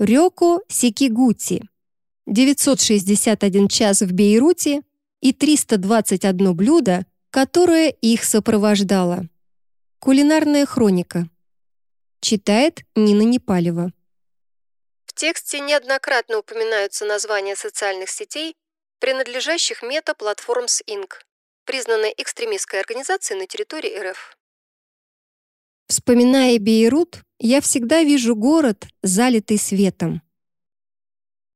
Рёко Сикигути. 961 час в Бейруте и 321 блюдо, которое их сопровождало. Кулинарная хроника. Читает Нина Непалева. В тексте неоднократно упоминаются названия социальных сетей, принадлежащих Meta Platforms Inc., признанной экстремистской организацией на территории РФ. Вспоминая Бейрут, я всегда вижу город, залитый светом.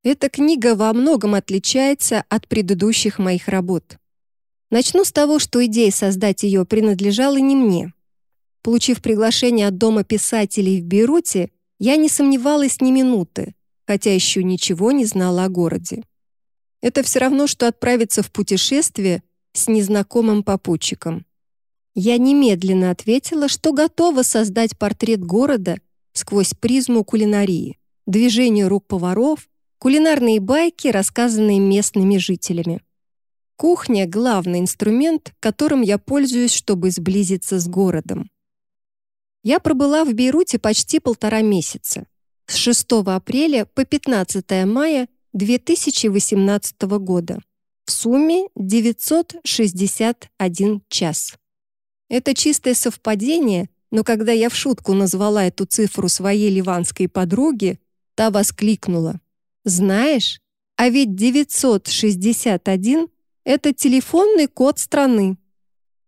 Эта книга во многом отличается от предыдущих моих работ. Начну с того, что идея создать ее принадлежала не мне. Получив приглашение от Дома писателей в Бейруте, я не сомневалась ни минуты, хотя еще ничего не знала о городе. Это все равно, что отправиться в путешествие с незнакомым попутчиком. Я немедленно ответила, что готова создать портрет города сквозь призму кулинарии, движение рук поваров, кулинарные байки, рассказанные местными жителями. Кухня — главный инструмент, которым я пользуюсь, чтобы сблизиться с городом. Я пробыла в Бейруте почти полтора месяца, с 6 апреля по 15 мая 2018 года. В сумме 961 час. Это чистое совпадение, но когда я в шутку назвала эту цифру своей ливанской подруге, та воскликнула. «Знаешь, а ведь 961 это телефонный код страны.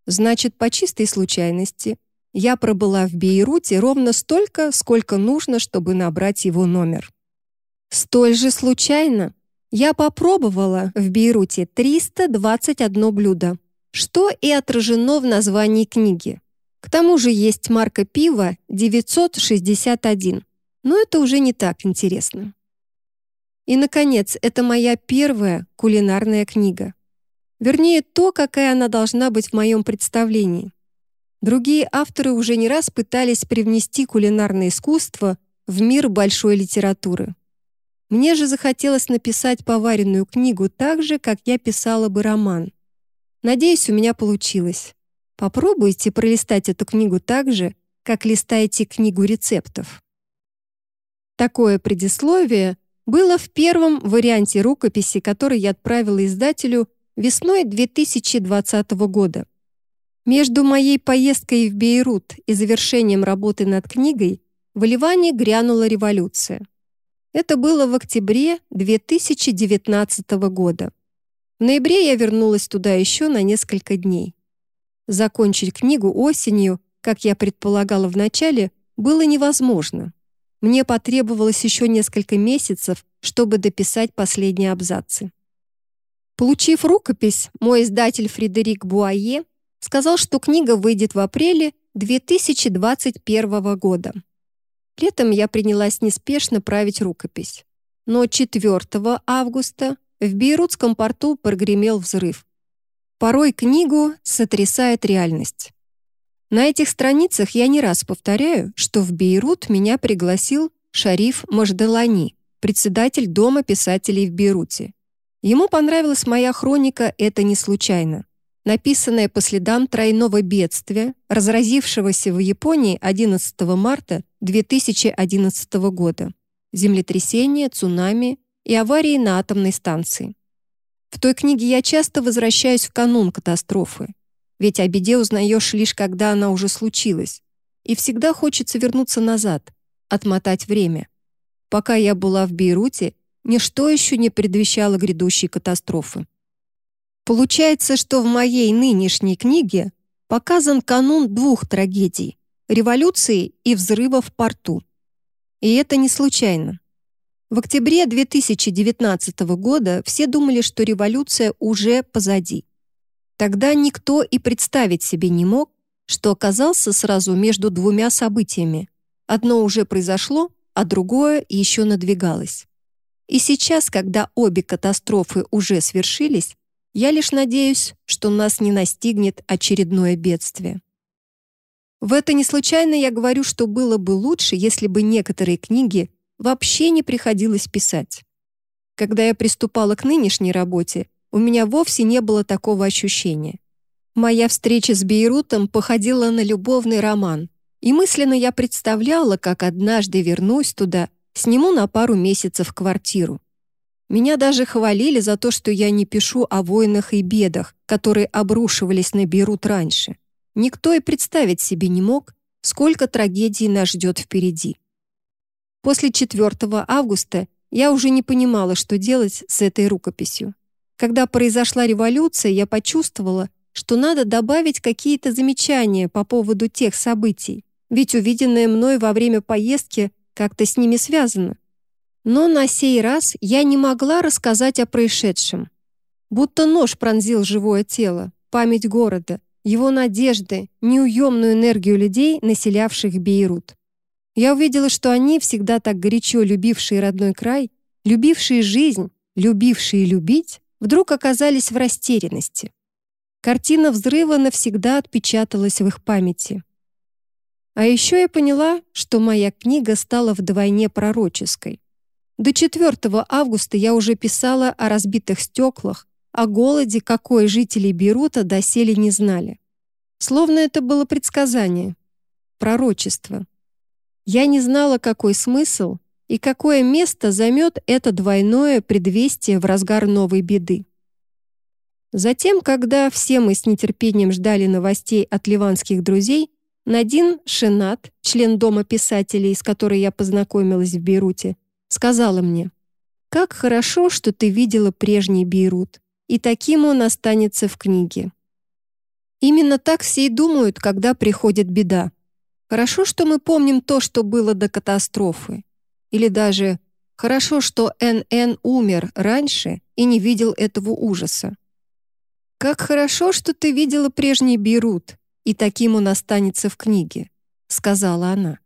Значит, по чистой случайности я пробыла в Бейруте ровно столько, сколько нужно, чтобы набрать его номер. Столь же случайно я попробовала в Бейруте 321 блюдо, что и отражено в названии книги. К тому же есть марка пива 961, но это уже не так интересно. И, наконец, это моя первая кулинарная книга. Вернее, то, какая она должна быть в моем представлении. Другие авторы уже не раз пытались привнести кулинарное искусство в мир большой литературы. Мне же захотелось написать поваренную книгу так же, как я писала бы роман. Надеюсь, у меня получилось. Попробуйте пролистать эту книгу так же, как листаете книгу рецептов. Такое предисловие было в первом варианте рукописи, который я отправила издателю весной 2020 года. Между моей поездкой в Бейрут и завершением работы над книгой в Ливане грянула революция. Это было в октябре 2019 года. В ноябре я вернулась туда еще на несколько дней. Закончить книгу осенью, как я предполагала вначале, было невозможно. Мне потребовалось еще несколько месяцев, чтобы дописать последние абзацы. Получив рукопись, мой издатель Фредерик Буае сказал, что книга выйдет в апреле 2021 года. Летом я принялась неспешно править рукопись. Но 4 августа в Бейрутском порту прогремел взрыв. Порой книгу сотрясает реальность. На этих страницах я не раз повторяю, что в Бейрут меня пригласил Шариф Мажделани, председатель Дома писателей в Бейруте. Ему понравилась моя хроника «Это не случайно», написанная по следам тройного бедствия, разразившегося в Японии 11 марта 2011 года, землетрясения, цунами и аварии на атомной станции. В той книге я часто возвращаюсь в канун катастрофы, ведь о беде узнаешь лишь когда она уже случилась, и всегда хочется вернуться назад, отмотать время. Пока я была в Бейруте, ничто еще не предвещало грядущей катастрофы. Получается, что в моей нынешней книге показан канун двух трагедий — революции и взрыва в порту. И это не случайно. В октябре 2019 года все думали, что революция уже позади. Тогда никто и представить себе не мог, что оказался сразу между двумя событиями. Одно уже произошло, а другое еще надвигалось. И сейчас, когда обе катастрофы уже свершились, я лишь надеюсь, что нас не настигнет очередное бедствие. В это не случайно я говорю, что было бы лучше, если бы некоторые книги вообще не приходилось писать. Когда я приступала к нынешней работе, у меня вовсе не было такого ощущения. Моя встреча с Бейрутом походила на любовный роман, и мысленно я представляла, как однажды вернусь туда Сниму на пару месяцев квартиру. Меня даже хвалили за то, что я не пишу о войнах и бедах, которые обрушивались на Бейрут раньше. Никто и представить себе не мог, сколько трагедий нас ждет впереди. После 4 августа я уже не понимала, что делать с этой рукописью. Когда произошла революция, я почувствовала, что надо добавить какие-то замечания по поводу тех событий, ведь увиденное мной во время поездки как-то с ними связано. Но на сей раз я не могла рассказать о происшедшем. Будто нож пронзил живое тело, память города, его надежды, неуемную энергию людей, населявших Бейрут. Я увидела, что они, всегда так горячо любившие родной край, любившие жизнь, любившие любить, вдруг оказались в растерянности. Картина взрыва навсегда отпечаталась в их памяти. А еще я поняла, что моя книга стала вдвойне пророческой. До 4 августа я уже писала о разбитых стеклах, о голоде, какой жители Бейрута доселе не знали. Словно это было предсказание, пророчество. Я не знала, какой смысл и какое место займет это двойное предвестие в разгар новой беды. Затем, когда все мы с нетерпением ждали новостей от ливанских друзей, Надин Шенат, член Дома писателей, с которой я познакомилась в Бейруте, сказала мне, «Как хорошо, что ты видела прежний Бейрут, и таким он останется в книге». Именно так все и думают, когда приходит беда. Хорошо, что мы помним то, что было до катастрофы. Или даже хорошо, что НН умер раньше и не видел этого ужаса. «Как хорошо, что ты видела прежний Бейрут, и таким он останется в книге», — сказала она.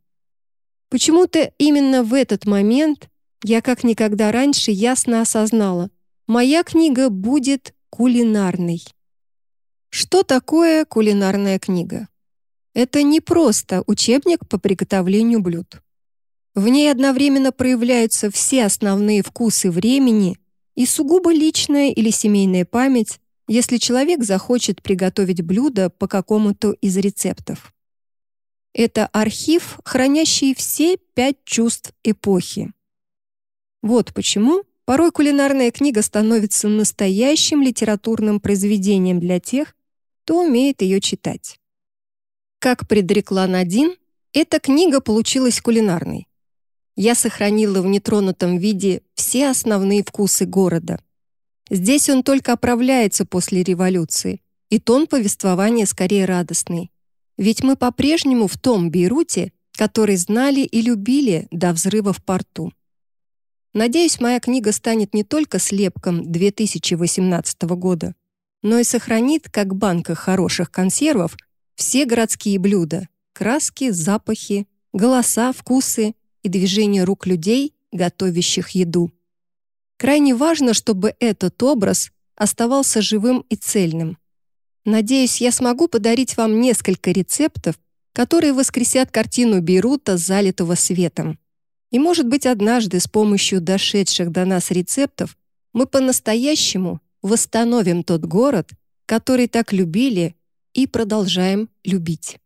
Почему-то именно в этот момент я как никогда раньше ясно осознала, моя книга будет кулинарной. Что такое кулинарная книга? Это не просто учебник по приготовлению блюд. В ней одновременно проявляются все основные вкусы времени и сугубо личная или семейная память, если человек захочет приготовить блюдо по какому-то из рецептов. Это архив, хранящий все пять чувств эпохи. Вот почему порой кулинарная книга становится настоящим литературным произведением для тех, кто умеет ее читать. Как предрекла Надин, эта книга получилась кулинарной. Я сохранила в нетронутом виде все основные вкусы города. Здесь он только оправляется после революции, и тон повествования скорее радостный. Ведь мы по-прежнему в том Бейруте, который знали и любили до взрыва в порту. Надеюсь, моя книга станет не только слепком 2018 года, но и сохранит, как банка хороших консервов, все городские блюда, краски, запахи, голоса, вкусы и движения рук людей, готовящих еду. Крайне важно, чтобы этот образ оставался живым и цельным. Надеюсь, я смогу подарить вам несколько рецептов, которые воскресят картину Бейрута, залитого светом. И, может быть, однажды с помощью дошедших до нас рецептов мы по-настоящему восстановим тот город, который так любили и продолжаем любить.